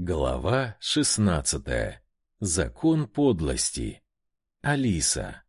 Глава 16. Закон подлости. Алиса.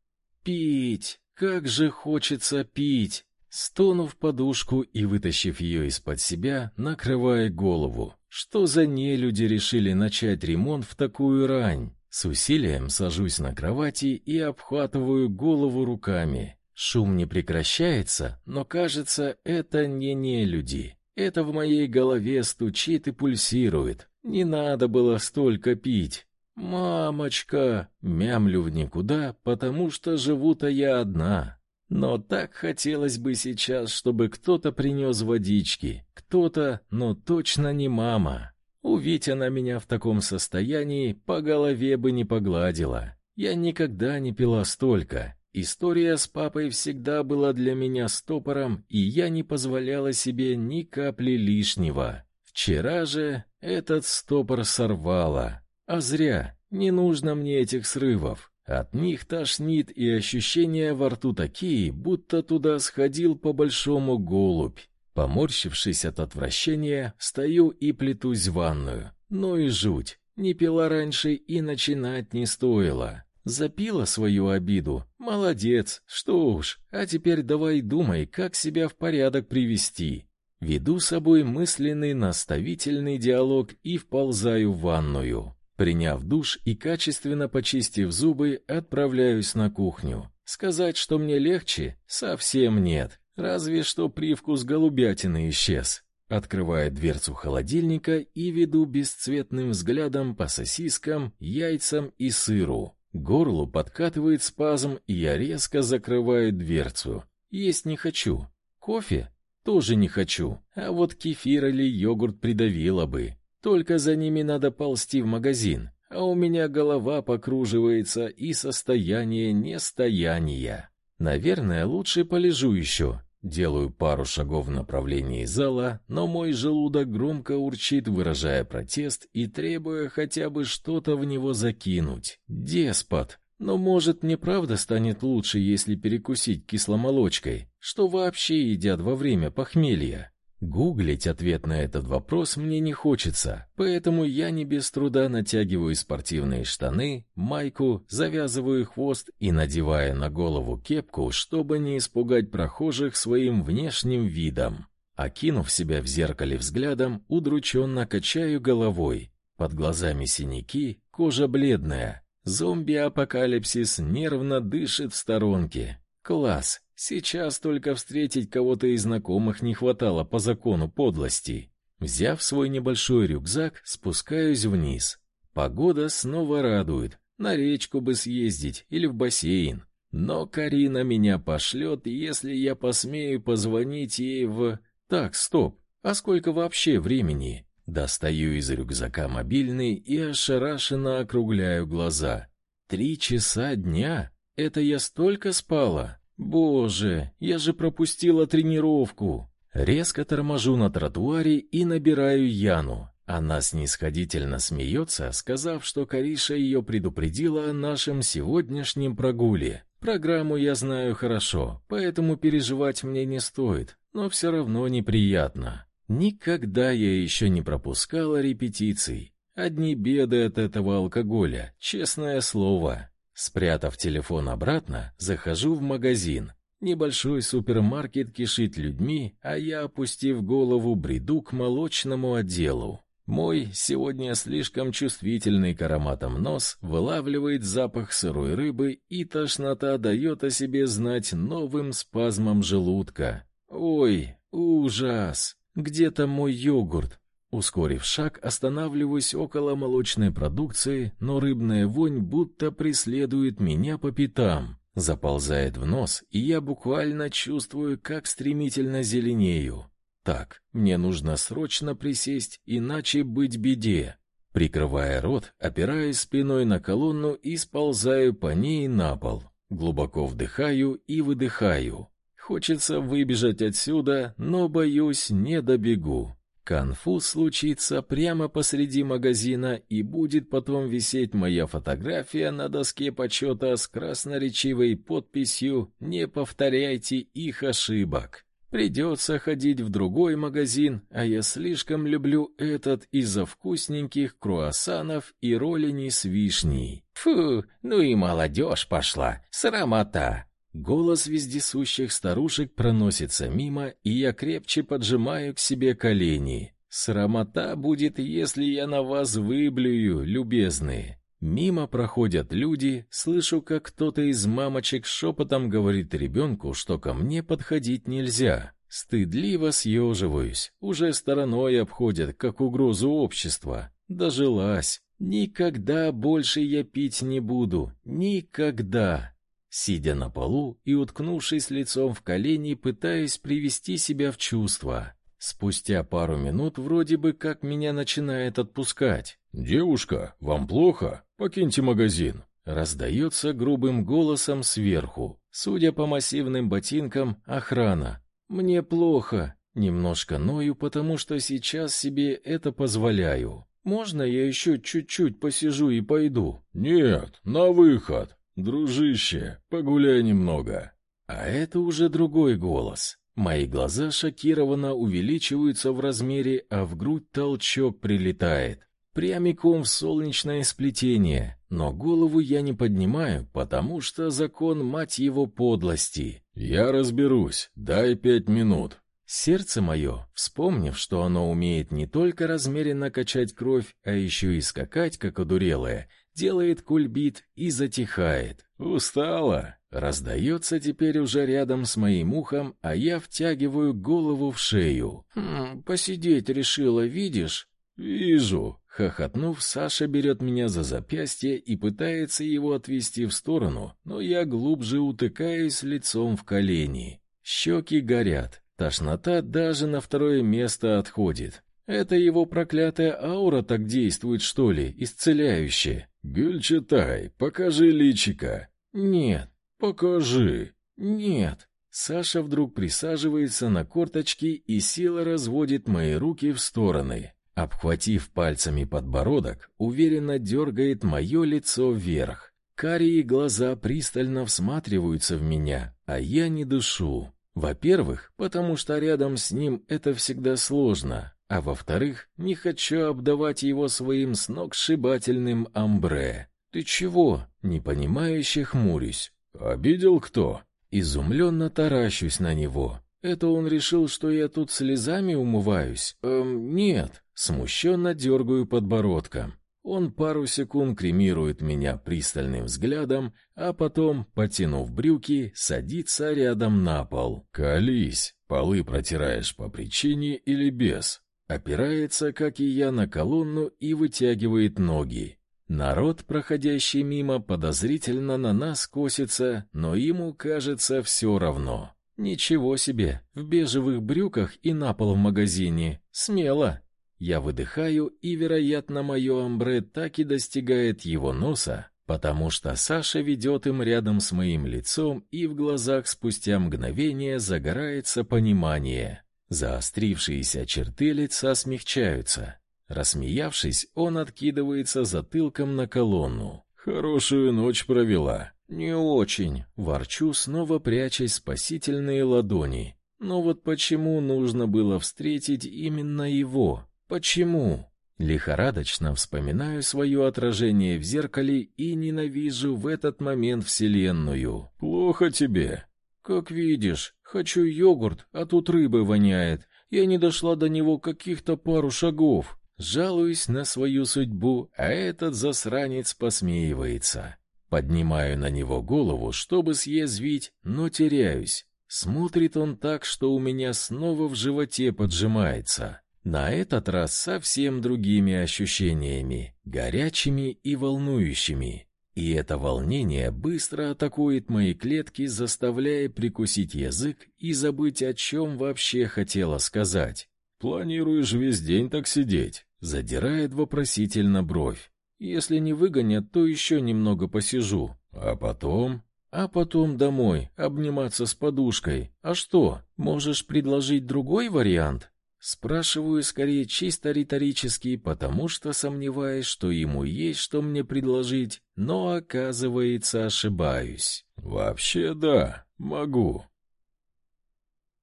Пить, как же хочется пить. Стону в подушку и вытащив ее из-под себя, накрывая голову. Что за нелюди решили начать ремонт в такую рань? С усилием сажусь на кровати и обхватываю голову руками. Шум не прекращается, но кажется, это не нелюди. Это в моей голове стучит и пульсирует. Не надо было столько пить. Мамочка, мямлю в никуда, потому что живу-то я одна. Но так хотелось бы сейчас, чтобы кто-то принес водички. Кто-то, но точно не мама. Увидеть она меня в таком состоянии, по голове бы не погладила. Я никогда не пила столько. История с папой всегда была для меня стопором, и я не позволяла себе ни капли лишнего. Вчера же этот стопор сорвало. А зря, не нужно мне этих срывов. От них тошнит и ощущения во рту такие, будто туда сходил по большому голубь. Поморщившись от отвращения, стою и плетусь в ванную. Ну и жуть. Не пила раньше и начинать не стоило. Запила свою обиду. Молодец. Что уж. А теперь давай думай, как себя в порядок привести. Веду с собой мысленный наставительный диалог и вползаю в ванную. Приняв душ и качественно почистив зубы, отправляюсь на кухню. Сказать, что мне легче, совсем нет. Разве что привкус голубятины исчез. Открываю дверцу холодильника и веду бесцветным взглядом по сосискам, яйцам и сыру. Горлу подкатывает спазм, и я резко закрываю дверцу. Есть не хочу. Кофе? Тоже не хочу. А вот кефир или йогурт придавило бы. Только за ними надо ползти в магазин. А у меня голова покруживается и состояние нестояния. Наверное, лучше полежу еще. Делаю пару шагов в направлении зала, но мой желудок громко урчит, выражая протест и требуя хотя бы что-то в него закинуть. Деспот! Но, может, мне правда станет лучше, если перекусить кисломолочкой, что вообще едят во время похмелья? Гуглить ответ на этот вопрос мне не хочется, поэтому я не без труда натягиваю спортивные штаны, майку, завязываю хвост и надеваю на голову кепку, чтобы не испугать прохожих своим внешним видом. Окинув себя в зеркале взглядом, удрученно качаю головой. Под глазами синяки, кожа бледная, Зомби-апокалипсис нервно дышит в сторонке. Класс. Сейчас только встретить кого-то из знакомых не хватало по закону подлости. Взяв свой небольшой рюкзак, спускаюсь вниз. Погода снова радует. На речку бы съездить или в бассейн. Но Карина меня пошлет, если я посмею позвонить ей в... Так, стоп. А сколько вообще времени? Достаю из рюкзака мобильный и ошарашенно округляю глаза. Три часа дня? Это я столько спала? Боже, я же пропустила тренировку. Резко торможу на тротуаре и набираю Яну. Она снисходительно смеется, сказав, что Кариша ее предупредила о нашем сегодняшнем прогуле. Программу я знаю хорошо, поэтому переживать мне не стоит, но все равно неприятно. Никогда я еще не пропускала репетиций. Одни беды от этого алкоголя, честное слово. Спрятав телефон обратно, захожу в магазин. Небольшой супермаркет кишит людьми, а я, опустив голову, бреду к молочному отделу. Мой сегодня слишком чувствительный к ароматам нос вылавливает запах сырой рыбы, и тошнота дает о себе знать новым спазмом желудка. Ой, ужас! Где то мой йогурт? Ускорив шаг, останавливаюсь около молочной продукции, но рыбная вонь будто преследует меня по пятам, заползает в нос, и я буквально чувствую, как стремительно зеленею. Так, мне нужно срочно присесть, иначе быть беде. Прикрывая рот, опираюсь спиной на колонну и сползаю по ней на пол. Глубоко вдыхаю и выдыхаю. Хочется выбежать отсюда, но боюсь, не добегу. Конфуз случится прямо посреди магазина, и будет потом висеть моя фотография на доске почета с красноречивой подписью «Не повторяйте их ошибок». Придется ходить в другой магазин, а я слишком люблю этот из-за вкусненьких круассанов и роллиней с вишней. Фу, ну и молодежь пошла, срамота. Голос вездесущих старушек проносится мимо, и я крепче поджимаю к себе колени. Срамота будет, если я на вас выблюю, любезные. Мимо проходят люди, слышу, как кто-то из мамочек шепотом говорит ребенку, что ко мне подходить нельзя. Стыдливо съеживаюсь, уже стороной обходят, как угрозу общества. Дожилась. Никогда больше я пить не буду. Никогда. Сидя на полу и уткнувшись лицом в колени, пытаюсь привести себя в чувство. Спустя пару минут вроде бы как меня начинает отпускать. «Девушка, вам плохо? Покиньте магазин!» Раздается грубым голосом сверху. Судя по массивным ботинкам, охрана. «Мне плохо!» Немножко ною, потому что сейчас себе это позволяю. «Можно я еще чуть-чуть посижу и пойду?» «Нет, на выход! Дружище, погуляй немного!» А это уже другой голос. Мои глаза шокированно увеличиваются в размере, а в грудь толчок прилетает. Прямиком в солнечное сплетение, но голову я не поднимаю, потому что закон, мать его, подлости. «Я разберусь, дай пять минут». Сердце мое, вспомнив, что оно умеет не только размеренно качать кровь, а еще и скакать, как одурелое, делает кульбит и затихает. «Устала?» Раздается теперь уже рядом с моим ухом, а я втягиваю голову в шею. «Хм, посидеть решила, видишь?» «Вижу». Хохотнув, Саша берет меня за запястье и пытается его отвести в сторону, но я глубже утыкаюсь лицом в колени. Щеки горят, тошнота даже на второе место отходит. Это его проклятая аура так действует, что ли, исцеляюще? Гюльчатай, покажи личика. Нет, покажи. Нет. Саша вдруг присаживается на корточки и сила разводит мои руки в стороны. Обхватив пальцами подбородок, уверенно дергает мое лицо вверх. Карие глаза пристально всматриваются в меня, а я не дышу. Во-первых, потому что рядом с ним это всегда сложно, а во-вторых, не хочу обдавать его своим сногсшибательным амбре. Ты чего? Непонимающе хмурюсь. Обидел кто? Изумленно таращусь на него. Это он решил, что я тут слезами умываюсь? Эм, нет. Смущенно дергаю подбородком. Он пару секунд кремирует меня пристальным взглядом, а потом, потянув брюки, садится рядом на пол. «Колись, полы протираешь по причине или без?» Опирается, как и я, на колонну и вытягивает ноги. Народ, проходящий мимо, подозрительно на нас косится, но ему кажется все равно. Ничего себе, в бежевых брюках и на пол в магазине. Смело. Я выдыхаю, и, вероятно, мое амбре так и достигает его носа, потому что Саша ведет им рядом с моим лицом, и в глазах спустя мгновение загорается понимание. Заострившиеся черты лица смягчаются. Рассмеявшись, он откидывается затылком на колонну. Хорошую ночь провела. Не очень, ворчу, снова прячась спасительные ладони. Но вот почему нужно было встретить именно его? Почему? Лихорадочно вспоминаю свое отражение в зеркале и ненавижу в этот момент вселенную. Плохо тебе. Как видишь, хочу йогурт, а тут рыбы воняет. Я не дошла до него каких-то пару шагов. Жалуюсь на свою судьбу, а этот засранец посмеивается. Поднимаю на него голову, чтобы съязвить, но теряюсь. Смотрит он так, что у меня снова в животе поджимается. На этот раз совсем другими ощущениями, горячими и волнующими. И это волнение быстро атакует мои клетки, заставляя прикусить язык и забыть, о чем вообще хотела сказать. «Планируешь весь день так сидеть?» Задирает вопросительно бровь. «Если не выгонят, то еще немного посижу. А потом?» «А потом домой, обниматься с подушкой. А что, можешь предложить другой вариант?» Спрашиваю скорее чисто риторически, потому что сомневаюсь, что ему есть что мне предложить, но, оказывается, ошибаюсь. «Вообще да, могу».